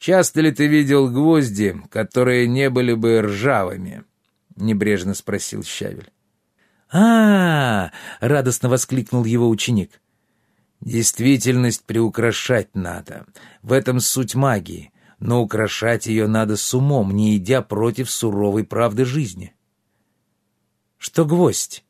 «Часто ли ты видел гвозди, которые не были бы ржавыми?» — небрежно спросил Щавель. а, -а, -а радостно воскликнул его ученик. «Действительность приукрашать надо. В этом суть магии. Но украшать ее надо с умом, не идя против суровой правды жизни». «Что гвоздь?»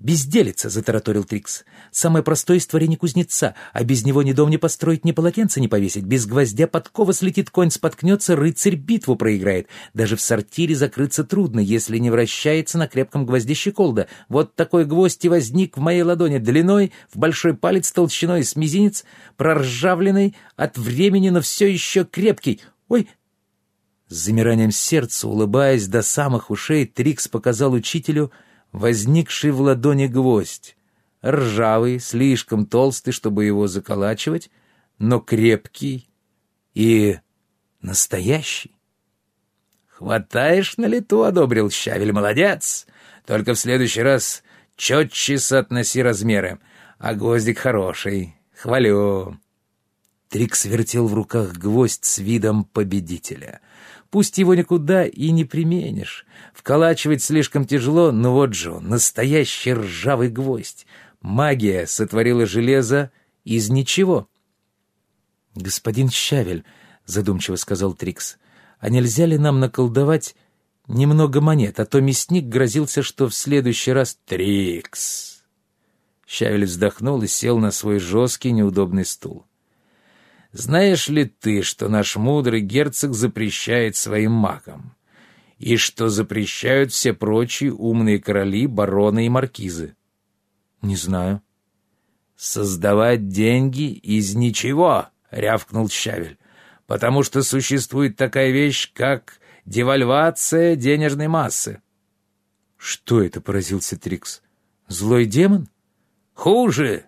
«Безделица», — затараторил Трикс. «Самое простое из творений кузнеца, а без него ни дом не построить, ни полотенце не повесить. Без гвоздя подкова слетит, конь споткнется, рыцарь битву проиграет. Даже в сортире закрыться трудно, если не вращается на крепком гвозде щеколда. Вот такой гвоздь и возник в моей ладони длиной, в большой палец толщиной с мизинец, проржавленный от времени, но все еще крепкий. Ой, с замиранием сердца, улыбаясь до самых ушей, Трикс показал учителю — возникший в ладони гвоздь. Ржавый, слишком толстый, чтобы его заколачивать, но крепкий и настоящий. «Хватаешь на лету», — одобрил Щавель, — «молодец! Только в следующий раз четче соотноси размеры, а гвоздик хороший, хвалю». Трикс вертел в руках гвоздь с видом победителя. Пусть его никуда и не применишь. Вколачивать слишком тяжело, но вот же он, настоящий ржавый гвоздь. Магия сотворила железо из ничего. «Господин Щавель», — задумчиво сказал Трикс, — «а нельзя ли нам наколдовать немного монет, а то мясник грозился, что в следующий раз...» «Трикс!» Щавель вздохнул и сел на свой жесткий неудобный стул. Знаешь ли ты, что наш мудрый герцог запрещает своим магам? И что запрещают все прочие умные короли, бароны и маркизы? Не знаю. Создавать деньги из ничего, рявкнул Щавель, потому что существует такая вещь, как девальвация денежной массы. Что это, поразился Трикс? Злой демон? Хуже.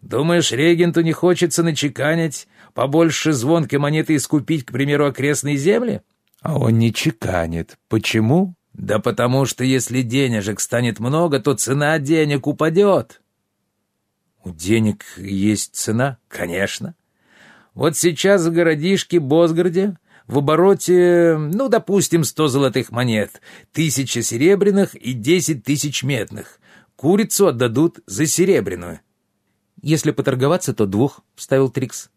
Думаешь, регенту не хочется начеканить побольше звонкой монеты искупить, к примеру, окрестные земли? А он не чеканит. Почему? Да потому что если денежек станет много, то цена денег упадет. У денег есть цена? Конечно. Вот сейчас в городишке Босгороде в обороте, ну, допустим, сто золотых монет, тысяча серебряных и десять тысяч медных. Курицу отдадут за серебряную. Если поторговаться, то двух, — вставил Трикс.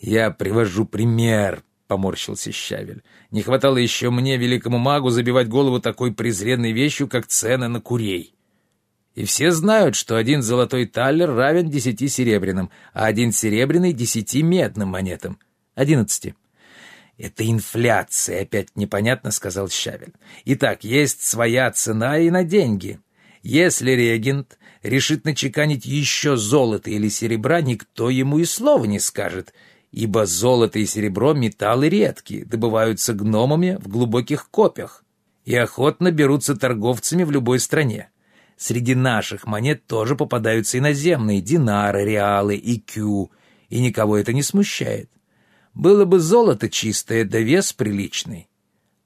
«Я привожу пример», — поморщился Щавель. «Не хватало еще мне, великому магу, забивать голову такой презренной вещью, как цены на курей. И все знают, что один золотой таллер равен десяти серебряным, а один серебряный — десяти медным монетам. Одиннадцати». «Это инфляция, опять непонятно», — сказал Щавель. «Итак, есть своя цена и на деньги. Если регент решит начеканить еще золото или серебра, никто ему и слова не скажет» ибо золото и серебро — металлы редкие, добываются гномами в глубоких копях и охотно берутся торговцами в любой стране. Среди наших монет тоже попадаются иноземные динары, реалы и кю, и никого это не смущает. Было бы золото чистое, да вес приличный.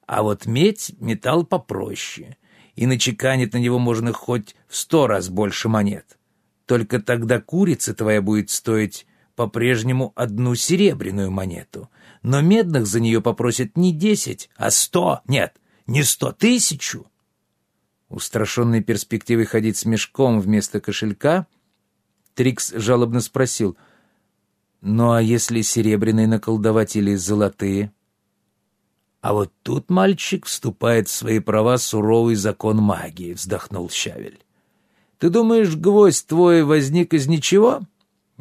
А вот медь — металл попроще, и начеканить на него можно хоть в сто раз больше монет. Только тогда курица твоя будет стоить по-прежнему одну серебряную монету, но медных за нее попросят не десять, а сто, нет, не сто, тысячу. Устрашенный перспективой ходить с мешком вместо кошелька, Трикс жалобно спросил, «Ну а если серебряные наколдовать или золотые?» «А вот тут, мальчик, вступает в свои права суровый закон магии», — вздохнул Щавель. «Ты думаешь, гвоздь твой возник из ничего?»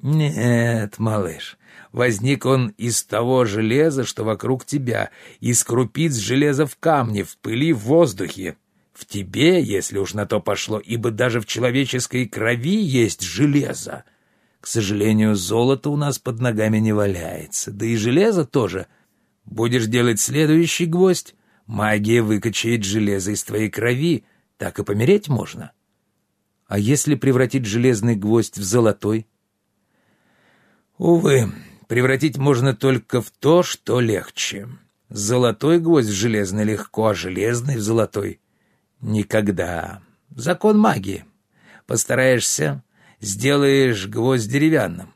«Нет, малыш, возник он из того железа, что вокруг тебя, из крупиц железа в камне, в пыли, в воздухе. В тебе, если уж на то пошло, ибо даже в человеческой крови есть железо. К сожалению, золото у нас под ногами не валяется, да и железо тоже. Будешь делать следующий гвоздь, магия выкачает железо из твоей крови, так и помереть можно». «А если превратить железный гвоздь в золотой?» Увы, превратить можно только в то, что легче. Золотой гвоздь в железный легко, а железный в золотой — никогда. Закон магии. Постараешься — сделаешь гвоздь деревянным,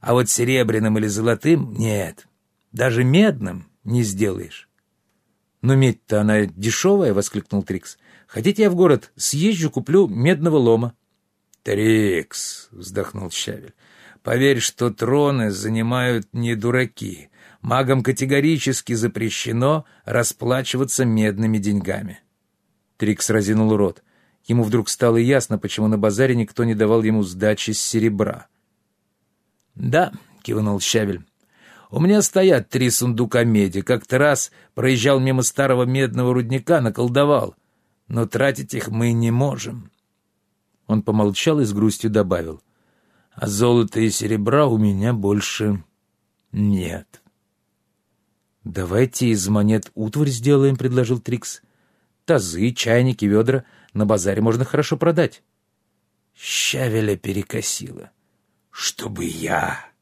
а вот серебряным или золотым — нет. даже медным не сделаешь. «Но медь-то она дешевая!» — воскликнул Трикс. «Хотите, я в город съезжу, куплю медного лома?» «Трикс!» — вздохнул Щавель. «Поверь, что троны занимают не дураки. Магам категорически запрещено расплачиваться медными деньгами». Трикс разинул рот. Ему вдруг стало ясно, почему на базаре никто не давал ему сдачи с серебра. «Да», — кивнул Щавель, у меня стоят три сундука меди. Как-то раз проезжал мимо старого медного рудника, наколдовал. Но тратить их мы не можем. Он помолчал и с грустью добавил. А золота и серебра у меня больше нет. «Давайте из монет утварь сделаем», — предложил Трикс. «Тазы, чайники, ведра на базаре можно хорошо продать». Щавеля перекосило. «Чтобы я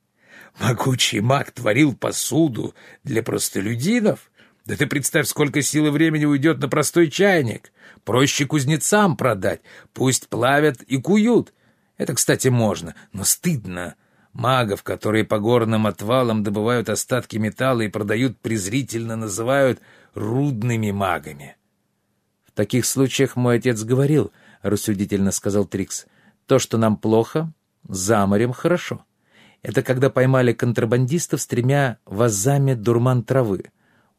Могучий маг творил посуду для простолюдинов? Да ты представь, сколько сил и времени уйдет на простой чайник. Проще кузнецам продать, пусть плавят и куют. Это, кстати, можно, но стыдно. Магов, которые по горным отвалам добывают остатки металла и продают, презрительно называют рудными магами. — В таких случаях мой отец говорил, — рассудительно сказал Трикс, — то, что нам плохо, за морем хорошо. — это когда поймали контрабандистов с тремя вазами дурман травы.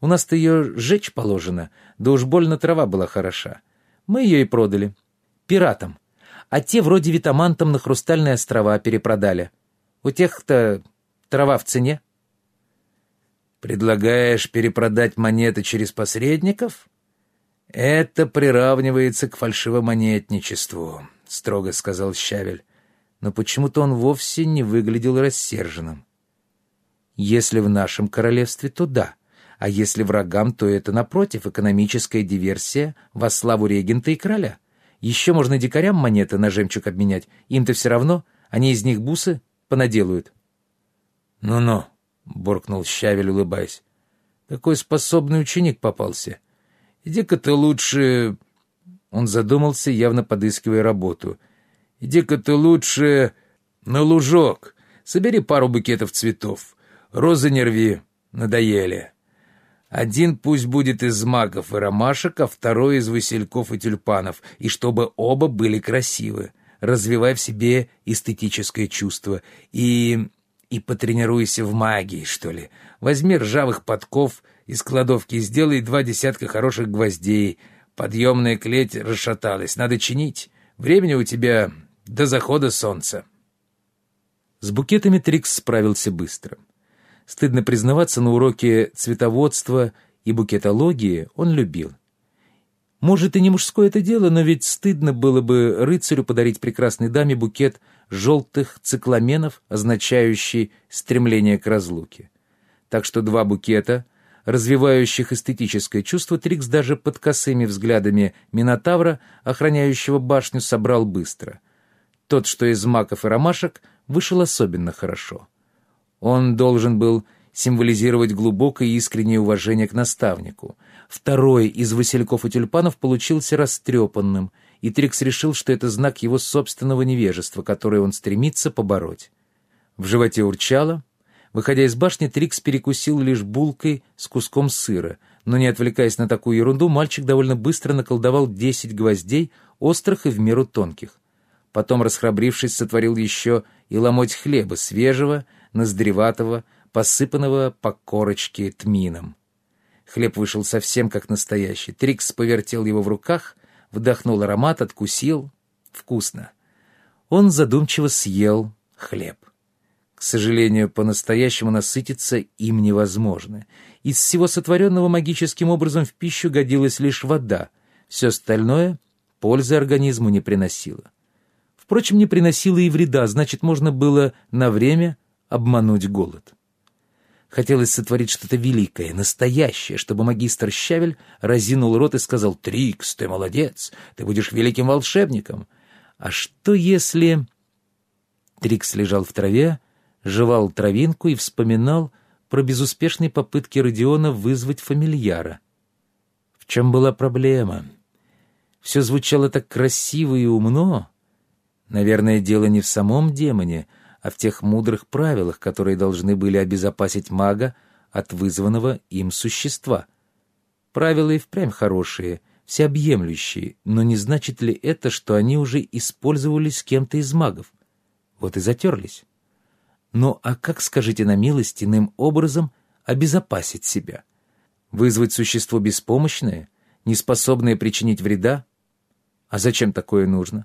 У нас-то ее сжечь положено, да уж больно трава была хороша. Мы ее и продали. Пиратам. А те вроде витамантам на Хрустальные острова перепродали. У тех-то трава в цене. Предлагаешь перепродать монеты через посредников? Это приравнивается к фальшивомонетничеству, строго сказал Щавель но почему-то он вовсе не выглядел рассерженным. Если в нашем королевстве, то да, а если врагам, то это, напротив, экономическая диверсия во славу регента и короля. Еще можно дикарям монеты на жемчуг обменять, им-то все равно, они из них бусы понаделают. «Ну-ну», — буркнул Щавель, улыбаясь, — «какой способный ученик попался. Иди-ка ты лучше...» Он задумался, явно подыскивая работу — Иди-ка ты лучше на лужок, собери пару букетов цветов. Розы не рви, надоели. Один пусть будет из маков и ромашек, а второй из васильков и тюльпанов, и чтобы оба были красивы. Развивай в себе эстетическое чувство и... и потренируйся в магии, что ли. Возьми ржавых подков из кладовки и сделай два десятка хороших гвоздей. Подъемная клеть расшаталась, надо чинить. Времени у тебя до захода солнца. С букетами Трикс справился быстро. Стыдно признаваться, на уроке цветоводства и букетологии он любил. Может, и не мужское это дело, но ведь стыдно было бы рыцарю подарить прекрасной даме букет желтых цикламенов, означающий стремление к разлуке. Так что два букета, развивающих эстетическое чувство, Трикс даже под косыми взглядами Минотавра, охраняющего башню, собрал быстро. Тот, что из маков и ромашек, вышел особенно хорошо. Он должен был символизировать глубокое и искреннее уважение к наставнику. Второй из васильков и тюльпанов получился растрепанным, и Трикс решил, что это знак его собственного невежества, которое он стремится побороть. В животе урчало. Выходя из башни, Трикс перекусил лишь булкой с куском сыра, но, не отвлекаясь на такую ерунду, мальчик довольно быстро наколдовал десять гвоздей, острых и в меру тонких. Потом, расхрабрившись, сотворил еще и ломоть хлеба, свежего, ноздреватого, посыпанного по корочке тмином. Хлеб вышел совсем как настоящий. Трикс повертел его в руках, вдохнул аромат, откусил. Вкусно. Он задумчиво съел хлеб. К сожалению, по-настоящему насытиться им невозможно. Из всего сотворенного магическим образом в пищу годилась лишь вода. Все остальное пользы организму не приносило. Впрочем, не приносило и вреда, значит, можно было на время обмануть голод. Хотелось сотворить что-то великое, настоящее, чтобы магистр Щавель разинул рот и сказал «Трикс, ты молодец, ты будешь великим волшебником». А что если... Трикс лежал в траве, жевал травинку и вспоминал про безуспешные попытки Родиона вызвать фамильяра. В чем была проблема? Все звучало так красиво и умно, Наверное, дело не в самом демоне, а в тех мудрых правилах, которые должны были обезопасить мага от вызванного им существа. Правила и впрямь хорошие, всеобъемлющие, но не значит ли это, что они уже использовались кем-то из магов? Вот и затерлись. Ну а как, скажите на милость, иным образом обезопасить себя? Вызвать существо беспомощное, неспособное причинить вреда? А зачем такое нужно?